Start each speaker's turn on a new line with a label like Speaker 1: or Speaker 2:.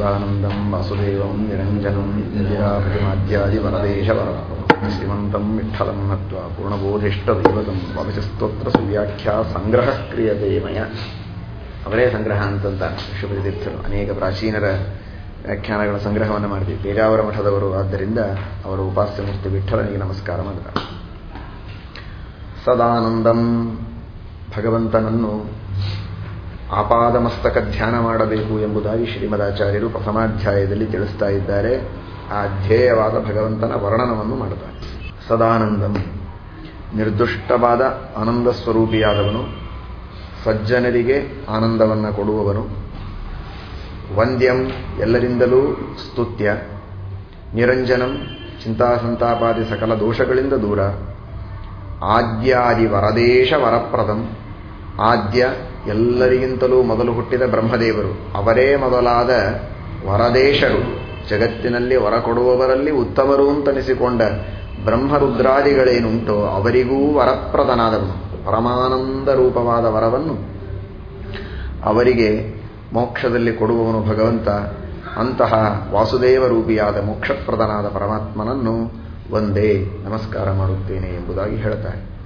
Speaker 1: ಸದಾನಂದಂ ವಾಸುದೇವಂ ನಿರಂಜನಂ ಇಂದಿರಾಪತಿಮಾಧ್ಯಾದಿವರದೇಶವರ ಶ್ರೀಮಂತಂ ವಿಠಲಂ ನತ್ವ ಪೂರ್ಣಬೋಧಿಷ್ಟದೇವತಂ ವಾಮಿಸ್ತೋತ್ರ ಸುವ್ಯಾಖ್ಯಾ ಸಂಗ್ರಹ ಕ್ರಿಯತೆ ಮಯ ಅವರೇ ಸಂಗ್ರಹ ಅಂತಂತ ತೀರ್ಥರು ಅನೇಕ ಪ್ರಾಚೀನರ ವ್ಯಾಖ್ಯಾನಗಳ ಸಂಗ್ರಹವನ್ನು ಮಾಡ್ತೀವಿ ಪೇಜಾವರ ಮಠದವರು ಆದ್ದರಿಂದ ಅವರು ಉಪಾಸ್ಯ ಮೂರ್ತಿ ವಿಠಲನಿಗೆ ನಮಸ್ಕಾರ ಮಾಡಿದ ಸದಾನಂದಂ ಭಗವಂತನನ್ನು ಆಪಾದಮಸ್ತಕ ಧ್ಯಾನ ಮಾಡಬೇಕು ಎಂಬುದಾಗಿ ಶ್ರೀಮದಾಚಾರ್ಯರು ಪ್ರಥಮಾಧ್ಯಾಯದಲ್ಲಿ ತಿಳಿಸ್ತಾ ಇದ್ದಾರೆ. ಆ ಧ್ಯೇಯವಾದ ಭಗವಂತನ ವರ್ಣನವನ್ನು ಮಾಡುತ್ತಾರೆ ಸದಾನಂದಂ. ನಿರ್ದುಷ್ಟವಾದ ಆನಂದ ಸ್ವರೂಪಿಯಾದವನು ಸಜ್ಜನರಿಗೆ ಆನಂದವನ್ನು ಕೊಡುವವನು. ವಂದ್ಯಂ ಎಲ್ಲರಿಂದಲೂ ಸ್ತುತ್ಯ. ನಿರಂಜನಂ ಚಿಂತಾಸಂತಾಪಾದಿ ಸಕಲ ದೋಷಗಳಿಂದ ದೂರ. ಆದ್ಯಾದಿ ವರದೇಶ ವರಪ್ರದಂ. ಆದ್ಯ ಎಲ್ಲರಿಗಿಂತಲೂ ಮೊದಲು ಹುಟ್ಟಿದ ಬ್ರಹ್ಮದೇವರು. ಅವರೇ ಮೊದಲಾದ ವರದೇಶರು. ಜಗತ್ತಿನಲ್ಲಿ ವರ ಕೊಡುವವರಲ್ಲಿ ಉತ್ತಮರು ಅಂತನಿಸಿಕೊಂಡ ಬ್ರಹ್ಮರುದ್ರಾದಿಗಳೇನುಂಟೋ ಅವರಿಗೂ ವರಪ್ರದನಾದವನು ಪರಮಾನಂದ ರೂಪವಾದ ವರವನ್ನು ಅವರಿಗೆ ಮೋಕ್ಷದಲ್ಲಿ ಕೊಡುವವನು ಭಗವಂತ. ಅಂತಹ ವಾಸುದೇವ ರೂಪಿಯಾದ ಮೋಕ್ಷಪ್ರದನಾದ ಪರಮಾತ್ಮನನ್ನು ಒಂದೇ ನಮಸ್ಕಾರ ಮಾಡುತ್ತೇನೆ ಎಂಬುದಾಗಿ ಹೇಳ್ತಾರೆ